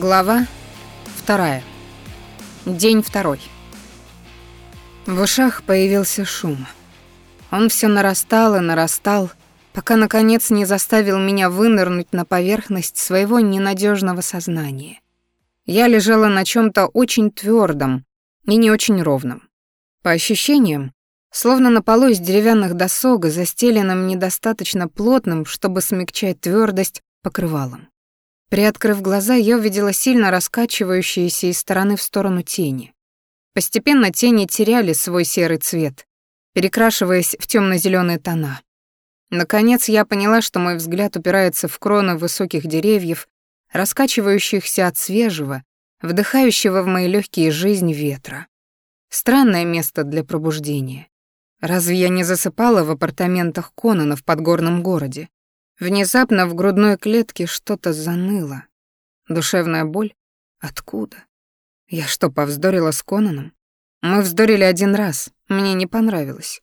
Глава вторая. День второй. В ушах появился шум. Он все нарастал и нарастал, пока наконец не заставил меня вынырнуть на поверхность своего ненадежного сознания. Я лежала на чем то очень твердом и не очень ровном. По ощущениям, словно на полу из деревянных досок, застеленным недостаточно плотным, чтобы смягчать твердость покрывалом. Приоткрыв глаза, я увидела сильно раскачивающиеся из стороны в сторону тени. Постепенно тени теряли свой серый цвет, перекрашиваясь в темно зеленые тона. Наконец я поняла, что мой взгляд упирается в кроны высоких деревьев, раскачивающихся от свежего, вдыхающего в мои легкие жизнь ветра. Странное место для пробуждения. Разве я не засыпала в апартаментах Конана в подгорном городе? Внезапно в грудной клетке что-то заныло. Душевная боль? Откуда? Я что, повздорила с Конаном? Мы вздорили один раз, мне не понравилось.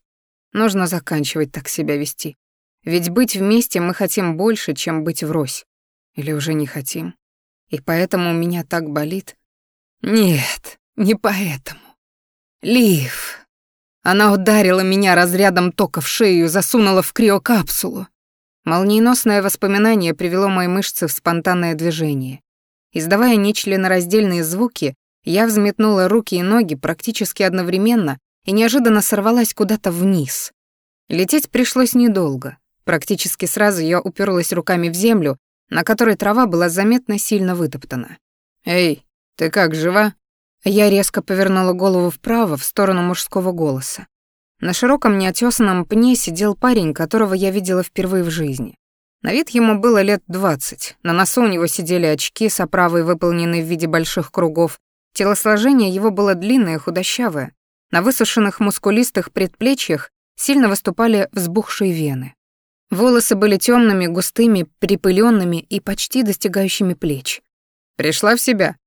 Нужно заканчивать так себя вести. Ведь быть вместе мы хотим больше, чем быть врозь. Или уже не хотим. И поэтому у меня так болит. Нет, не поэтому. Лив. Она ударила меня разрядом тока в шею засунула в криокапсулу. Молниеносное воспоминание привело мои мышцы в спонтанное движение. Издавая нечленораздельные звуки, я взметнула руки и ноги практически одновременно и неожиданно сорвалась куда-то вниз. Лететь пришлось недолго. Практически сразу я уперлась руками в землю, на которой трава была заметно сильно вытоптана. «Эй, ты как, жива?» Я резко повернула голову вправо, в сторону мужского голоса. На широком неотесанном пне сидел парень, которого я видела впервые в жизни. На вид ему было лет двадцать. На носу у него сидели очки с оправой, выполненные в виде больших кругов. Телосложение его было длинное худощавое. На высушенных мускулистых предплечьях сильно выступали взбухшие вены. Волосы были темными, густыми, припыленными и почти достигающими плеч. «Пришла в себя?»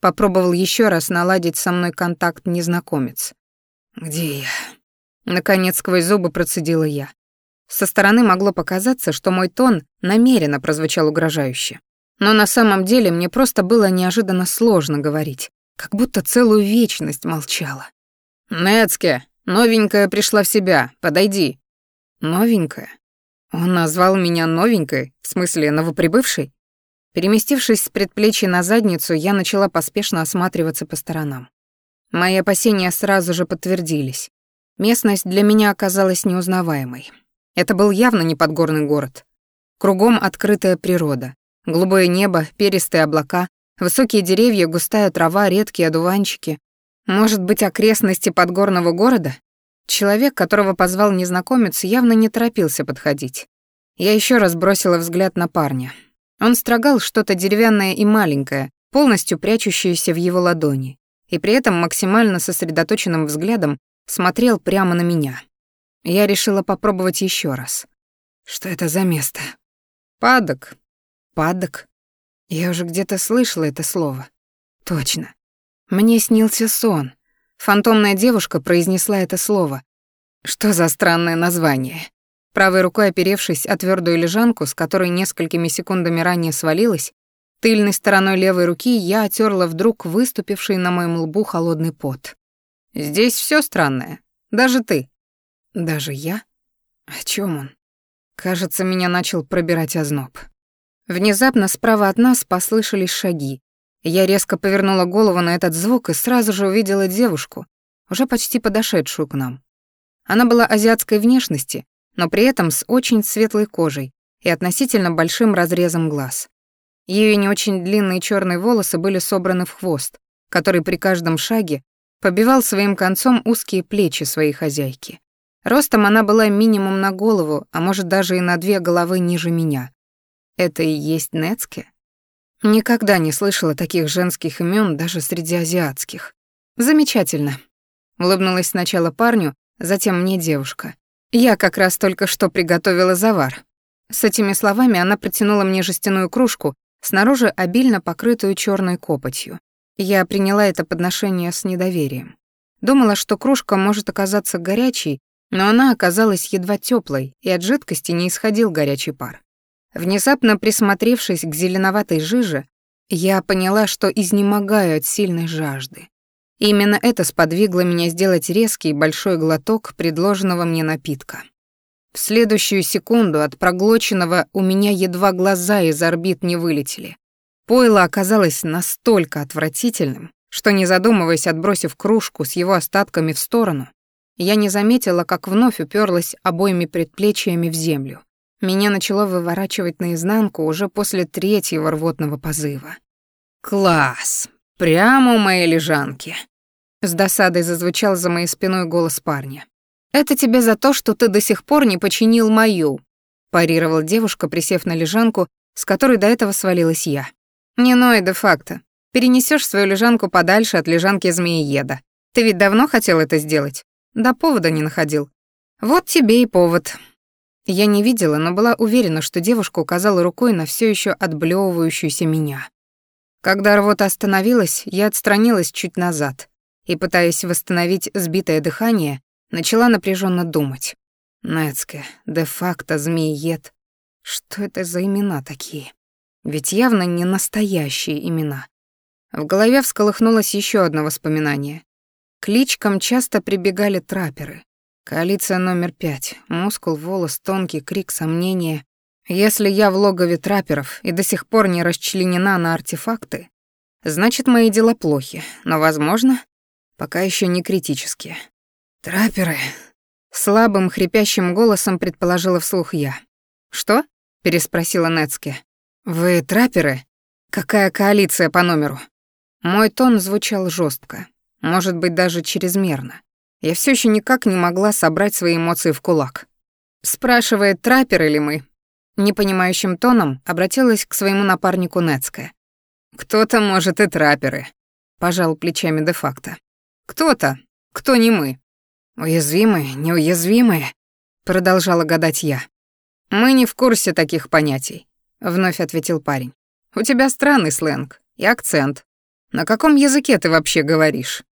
Попробовал еще раз наладить со мной контакт незнакомец. «Где я?» Наконец сквозь зубы процедила я. Со стороны могло показаться, что мой тон намеренно прозвучал угрожающе. Но на самом деле мне просто было неожиданно сложно говорить, как будто целую вечность молчала. «Нецке, новенькая пришла в себя, подойди». «Новенькая?» Он назвал меня новенькой, в смысле новоприбывшей? Переместившись с предплечья на задницу, я начала поспешно осматриваться по сторонам. Мои опасения сразу же подтвердились. Местность для меня оказалась неузнаваемой. Это был явно не подгорный город. Кругом открытая природа. Голубое небо, перистые облака, высокие деревья, густая трава, редкие одуванчики. Может быть, окрестности подгорного города? Человек, которого позвал незнакомец, явно не торопился подходить. Я еще раз бросила взгляд на парня. Он строгал что-то деревянное и маленькое, полностью прячущееся в его ладони, и при этом максимально сосредоточенным взглядом смотрел прямо на меня. Я решила попробовать еще раз. Что это за место? Падок. Падок? Я уже где-то слышала это слово. Точно. Мне снился сон. Фантомная девушка произнесла это слово. Что за странное название? Правой рукой оперевшись о твердую лежанку, с которой несколькими секундами ранее свалилась, тыльной стороной левой руки я отерла вдруг выступивший на моем лбу холодный пот. Здесь все странное. Даже ты. Даже я? О чем он? Кажется, меня начал пробирать озноб. Внезапно справа от нас послышались шаги. Я резко повернула голову на этот звук и сразу же увидела девушку, уже почти подошедшую к нам. Она была азиатской внешности, но при этом с очень светлой кожей и относительно большим разрезом глаз. Ее не очень длинные черные волосы были собраны в хвост, который при каждом шаге побивал своим концом узкие плечи своей хозяйки. Ростом она была минимум на голову, а может даже и на две головы ниже меня. Это и есть Нецке? Никогда не слышала таких женских имен даже среди азиатских. Замечательно. Улыбнулась сначала парню, затем мне девушка. Я как раз только что приготовила завар. С этими словами она протянула мне жестяную кружку, снаружи обильно покрытую черной копотью. Я приняла это подношение с недоверием. Думала, что кружка может оказаться горячей, но она оказалась едва теплой, и от жидкости не исходил горячий пар. Внезапно присмотревшись к зеленоватой жиже, Я поняла, что изнемогаю от сильной жажды. Именно это сподвигло меня сделать резкий большой глоток предложенного мне напитка. В следующую секунду от проглоченного у меня едва глаза из орбит не вылетели. Пойло оказалось настолько отвратительным, что, не задумываясь, отбросив кружку с его остатками в сторону, я не заметила, как вновь уперлась обоими предплечьями в землю. Меня начало выворачивать наизнанку уже после третьего рвотного позыва. «Класс! Прямо у моей лежанки!» С досадой зазвучал за моей спиной голос парня. «Это тебе за то, что ты до сих пор не починил мою», парировала девушка, присев на лежанку, с которой до этого свалилась я. «Не ной де-факто. Перенесешь свою лежанку подальше от лежанки змеиеда. Ты ведь давно хотел это сделать? Да повода не находил. Вот тебе и повод». Я не видела, но была уверена, что девушка указала рукой на все еще отблевывающуюся меня. Когда рвота остановилась, я отстранилась чуть назад и, пытаясь восстановить сбитое дыхание, Начала напряженно думать. Нецке, де-факто змеиед. Что это за имена такие? Ведь явно не настоящие имена. В голове всколыхнулось еще одно воспоминание. Кличкам часто прибегали траперы. Коалиция номер пять. Мускул, волос, тонкий крик, сомнения. Если я в логове траперов и до сих пор не расчленена на артефакты, значит, мои дела плохи, но, возможно, пока еще не критические. «Трапперы», — слабым хрипящим голосом предположила вслух я. «Что?» — переспросила Нецке. «Вы трапперы? Какая коалиция по номеру?» Мой тон звучал жестко, может быть, даже чрезмерно. Я все еще никак не могла собрать свои эмоции в кулак. Спрашивает, трапперы ли мы? Непонимающим тоном обратилась к своему напарнику Нецке. «Кто-то, может, и трапперы», — пожал плечами де-факто. «Кто-то, кто не мы». «Уязвимые, неуязвимые», — продолжала гадать я. «Мы не в курсе таких понятий», — вновь ответил парень. «У тебя странный сленг и акцент. На каком языке ты вообще говоришь?»